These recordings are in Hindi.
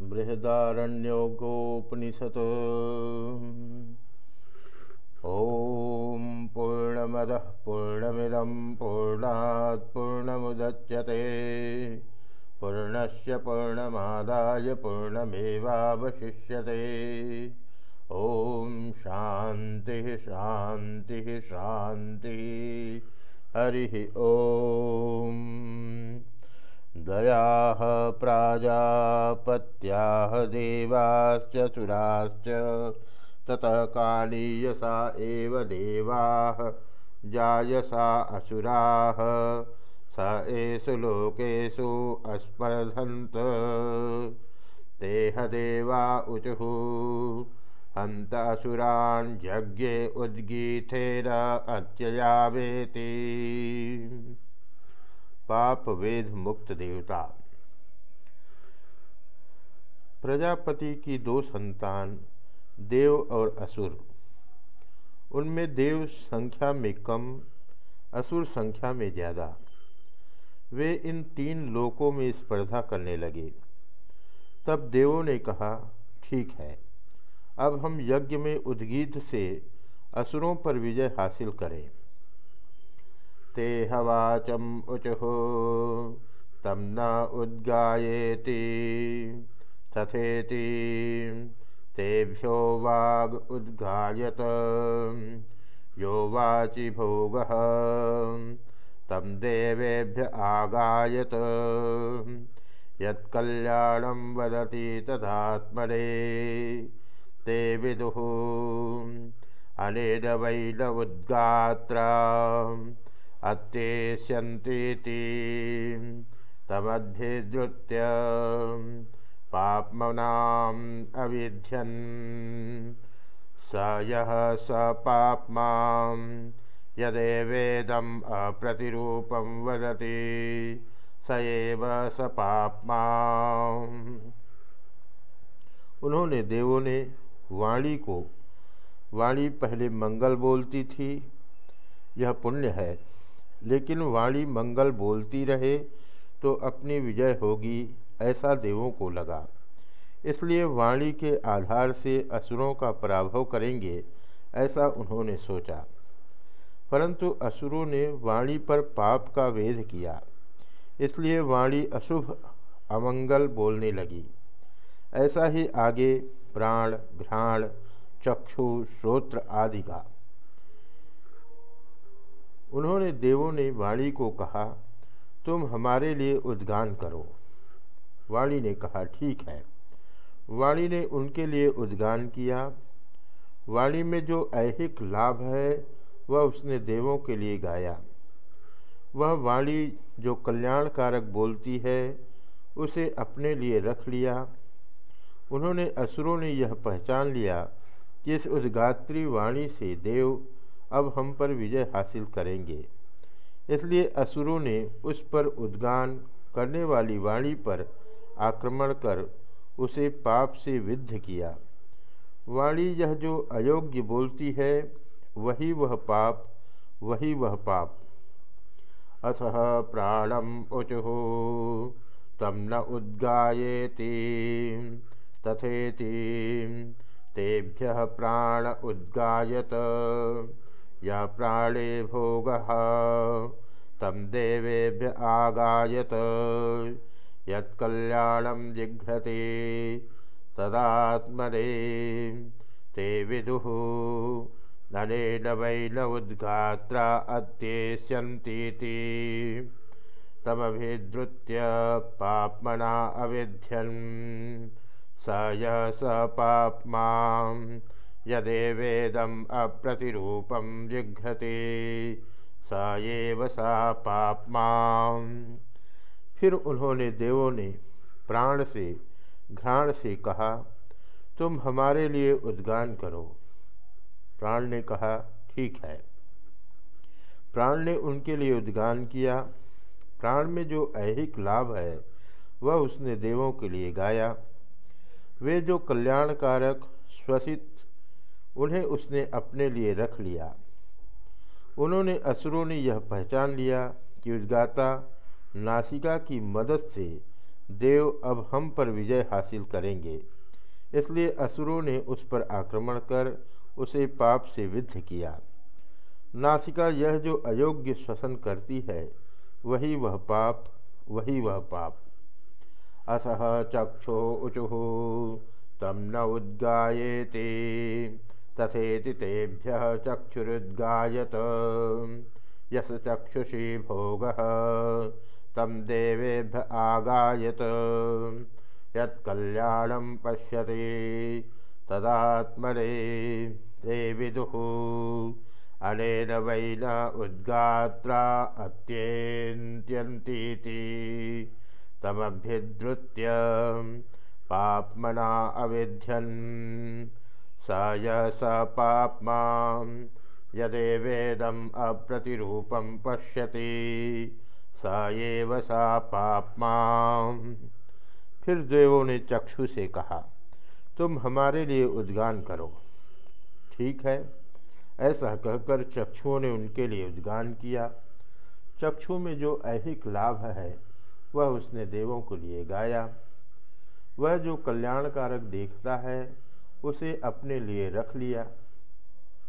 बृहदारण्योगोपनिषत्। ॐ पूर्णमदः पूर्णमिदं पूर्णात् पूर्णमुदच्यते। पूर्णस्य पूर्णमादाय पूर्णमेवावशिष्यते। ॐ शान्तिः शान्तिः शान्तिः। हरिः ॐ दयाः प्राजापत्याः देवाश्च सुराश्च। कालीयसा एव देवाः, जायसा असुराः। स एषु लोकेषु अस्पर्धन्त तेह देवा ऊचुः हन्त असुरान् यज्ञे उद्गीथेर अत्ययावेति पाप वेद मुक्त देवता। प्रजापति की दो संतान, देव और असुर। उनमें देव संख्या में कम, असुर संख्या में ज़्यादा। वे इन तीन लोकों में स्पर्धा करने लगे। तब देवों ने कहा, ठीक है, अब हम यज्ञ में उद्गीत से असुरों पर विजय हासिल करें। ते हवाचम उचुः। तम न उद्गाएति तथेति। तेभ्यो वाग उद्गायत। यो वाचि भोग। तम देवेभ्य आगायत। यत्कल्याणं वदति तदात्मने। ते विदुः। अनेन वैन उद्गात्रा अत्येष्यन्तीति तमद्भिधृत्य पाप्मनाम् अविध्यन्। स यः स पाप्मां यदेवेदम् अप्रतिरूपं वदति, स एव स पाप्मा उन्होंने देवों ने वाणी को, वाणी पहले मंगल बोलती थी। यह पुण्य है। लेकिन वाणी मंगल बोलती रहे तो अपनी विजय होगी, ऐसा देवों को लगा। इसलिए वाणी के आधार से असुरों का पराभव करेंगे, ऐसा उन्होंने सोचा। परंतु असुरों ने वाणी पर पाप का वेध किया। इसलिए वाणी अशुभ, अमंगल बोलने लगी। ऐसा ही आगे प्राण, घ्राण, चक्षु, श्रोत्र आदि का। उन्होंने देवों ने वाणी को कहा, तुम हमारे लिए उद्गान करो। वाणी ने कहा, ठीक है। वाणी ने उनके लिए उद्गान किया। वाणी में जो ऐहिक लाभ है, वह उसने देवों के लिए गाया। वह वाणी जो कल्याणकारक बोलती है, उसे अपने लिए रख लिया। उन्होंने असुरों ने यह पहचान लिया कि इस उद्गात्री वाणी से देव अब हम पर विजय हासिल करेंगे। इसलिए असुरों ने उस पर उद्गान करने वाली वाणी पर आक्रमण कर उसे पाप से विद्ध किया। वाणी यह जो अयोग्य बोलती है, वही वह पाप, वही वह पाप। अथ प्राणम उचुः तम न उद्गाएति तथेति, तेभ्य प्राण उद्गायत। या प्राणे भोग। तम देवेभ्य आगायत। यत्कल्याणं जिघ्रते। तदात्मने ते विदुः। ननेन वै न उद्घात्रा अत्येष्यन्तीति तमभिद्रुत्य पाप्मना अविध्यन्। स यः स पाप्माम् यदेवेदम अप्रतिरूपम जिघ्रते, स सा पापमा। फिर उन्होंने देवों ने प्राण से, घ्राण से कहा, तुम हमारे लिए उद्गान करो। प्राण ने कहा, ठीक है। प्राण ने उनके लिए उद्गान किया। प्राण में जो ऐहिक लाभ है, वह उसने देवों के लिए गाया। वे जो कल्याणकारक श्वसित उन्हें उसने अपने लिए रख लिया। उन्होंने असुरों ने यह पहचान लिया कि उद्गाता नासिका की मदद से देव अब हम पर विजय हासिल करेंगे। इसलिए असुरों ने उस पर आक्रमण कर उसे पाप से विद्ध किया। नासिका यह जो अयोग्य श्वसन करती है, वही वह पाप, वही वह पाप। असह चक्षो उचु तम न उद्गाएते तथेति तेभ्य चक्षुरुद्गायत। यस चक्षुषी भोग तम देवेभ्य आगायत। यत्कल्याणं पश्यति तदात्मने ते विदुः। अनेन वै न उद्गात्रा अत्यन्त्यन्तीति। तमभ्यधृत्य पाप्मना अविध्यन् स य स पाप्मा यदेवेदम् पश्यति। स सा पाप्मा। फिर देवों ने चक्षु से कहा, तुम हमारे लिए उद्गान करो। ठीक है। ऐसा कहकर चक्षुओं ने उनके लिए उद्गान किया। चक्षु में जो ऐहिक लाभ है, वह उसने देवों को लिए गाया। वह जो कल्याणकारक देखता है उसे अपने लिए रख लिया।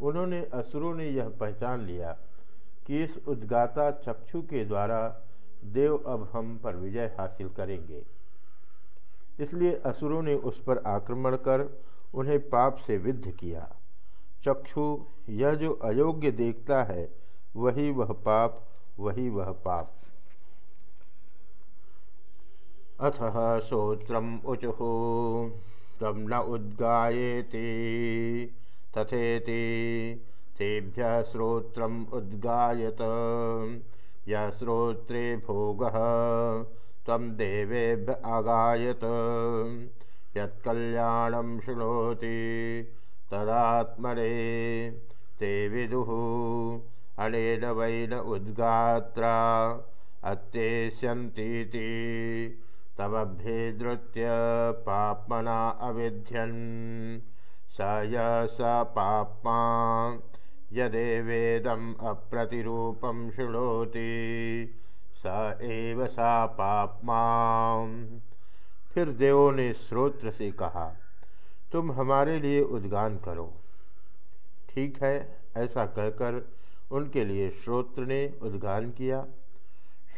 उन्होंने, असुरों ने यह पहचान लिया कि इस उद्गाता चक्षु के द्वारा देव अब हम पर विजय हासिल करेंगे। इसलिए असुरों ने उस पर आक्रमण कर उन्हें पाप से विद्ध किया। चक्षु, यह जो अयोग्य देखता है, वही वह पाप, वही वह पाप। अथ श्रोत्रम उचुः तम न उद्गाएति तथेति तेभ्य श्रोत्रम उद्गायत। या श्रोत्रे भोग तम देवेभ्य आगायत यत्कल्याणं शृणोति तदात्मने ते विदुः। अनेन वैन उद्गात्रा अत्येष्यन्तीति तमभ्येदृत्य पाप्मना अविध्यन्। स य स पाप्मा। यदेवेदम् अप्रतिरूपं शृणोति, स एव सा पापमा। फिर देवों ने श्रोत्र से कहा, तुम हमारे लिए उद्गान करो। ठीक है, ऐसा कहकर उनके लिए श्रोत्र ने उद्गान किया।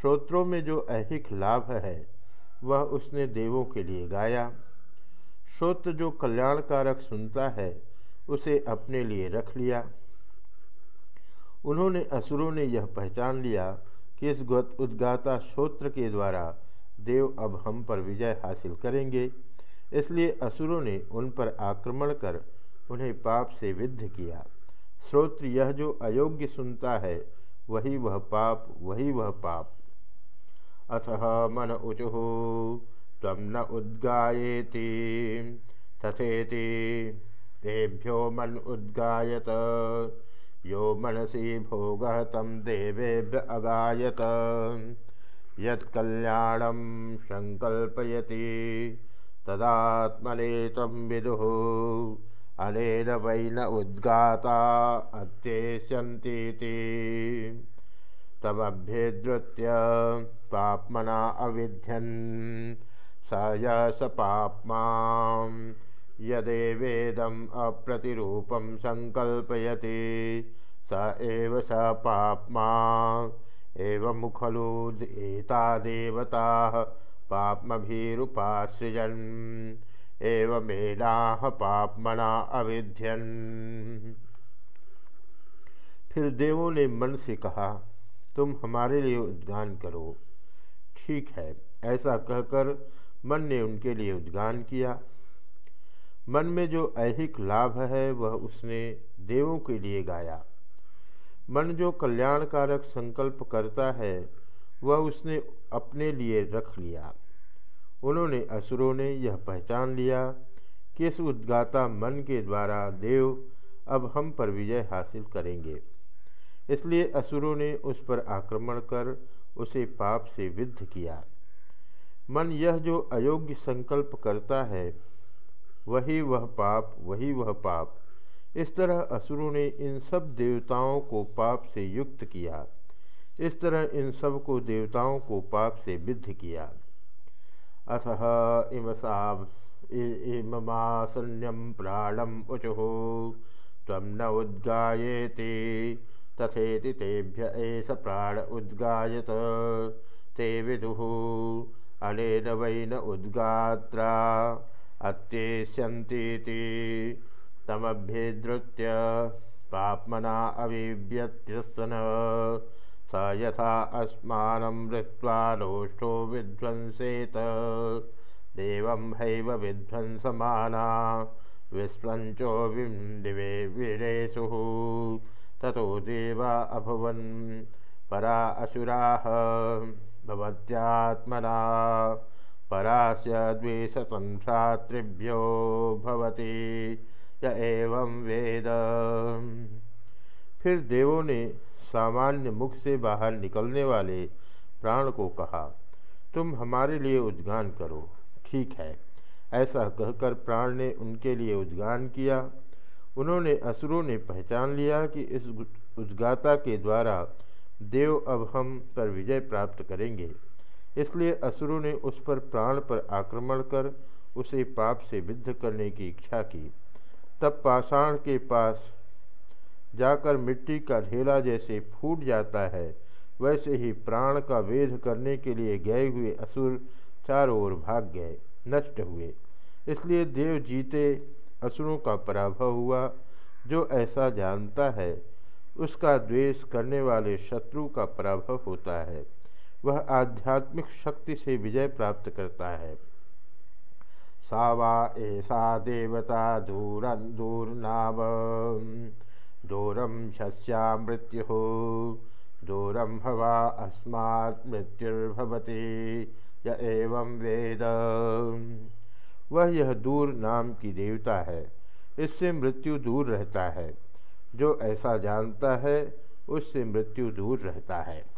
श्रोत्रों में जो ऐहिक लाभ है वह उसने देवों के लिए गाया। श्रोत्र जो कल्याणकारक सुनता है, उसे अपने लिए रख लिया। उन्होंने असुरों ने यह पहचान लिया कि इस उद्गाता श्रोत्र के द्वारा देव अब हम पर विजय हासिल करेंगे। इसलिए असुरों ने उन पर आक्रमण कर उन्हें पाप से विद्ध किया। श्रोत्र यह जो अयोग्य सुनता है, वही वह पाप, वही वह पाप। अथ मन उचु तम न उद्गाएति तथेति तेभ्यो मन उद्गायत यो मनसी भोग तम देवेभ्य अगायत। यत्कल्याणं सङ्कल्पयति तदात्मने तं विदुः। अनेन वै न उद्गाता अत्येष्यन्तीति तमभ्यधृत्य पाप्मना अविध्यन्। स य स पाप्मा यदेवेदम् अप्रतिरूपं सङ्कल्पयति स एव स पाप्मा। एवं खलु एता देवताः पाप्मभिरुपासृजन्। एवमेनाह पापमना अविध्यन्। फिर देवों ने मन से कहा तुम हमारे लिए उद्गान करो। ठीक है, ऐसा कहकर मन ने उनके लिए उद्गान किया। मन में जो ऐहिक लाभ है, वह उसने देवों के लिए गाया। मन जो कल्याणकारक संकल्प करता है, वह उसने अपने लिए रख लिया। उन्होंने असुरों ने यह पहचान लिया कि इस उद्गाता मन के द्वारा देव अब हम पर विजय हासिल करेंगे। इसलिए असुरों ने उस पर आक्रमण कर उसे पाप से विद्ध किया। मन यह जो अयोग्य संकल्प करता है, वही वह पाप, वही वह पाप। इस तरह असुरों ने इन सब देवताओं को पाप से युक्त किया। इस तरह इन सबको देवताओं को पाप से विद्ध किया। अथ इमसा इममासन्यम प्राणम उचुः तम न उद्गाएति तथेति तेभ्य एष प्राण उद्गायत। ते विदुः अनेन वै न उद्गात्रा अत्येष्यन्तीति तमभ्येदृत्य पाप्मना अविव्यत्यस्तन स यथा अस्मानं मृत्वा लोष्टो विध्वंसेत। देवं हैव विध्वंसमाना विस्पञ्चो दिवे वीरेषु ततो देवा अभवन् परा असुराः भवत्यात्मना। परास्य द्वेषसंभ्रातृभ्यो भवति, य एवं वेद। फिर देवों ने सामान्य मुख से बाहर निकलने वाले प्राण को कहा, तुम हमारे लिए उद्गान करो। ठीक है। ऐसा कहकर प्राण ने उनके लिए उद्गान किया। उन्होंने असुरों ने पहचान लिया कि इस उद्गाता के द्वारा देव अब हम पर विजय प्राप्त करेंगे। इसलिए असुरों ने उस पर प्राण पर आक्रमण कर उसे पाप से विद्ध करने की इच्छा की। तब पाषाण के पास जाकर मिट्टी का ढेला जैसे फूट जाता है, वैसे ही प्राण का वेध करने के लिए गए हुए असुर चारों ओर भाग गए, नष्ट हुए। इसलिए देव जीते असुरों का पराभव हुआ। जो ऐसा जानता है, उसका द्वेष करने वाले शत्रु का पराभव होता है। वह आध्यात्मिक शक्ति से विजय प्राप्त करता है। सा वा ऐसा देवता दूर दूरनाव दूरम शस्या मृत्यु। दूरम भवा अस्मात् मृत्युर्भवती। य एवं वेद। वह यह दूर नाम की देवता है। इससे मृत्यु दूर रहता है। जो ऐसा जानता है, उससे मृत्यु दूर रहता है।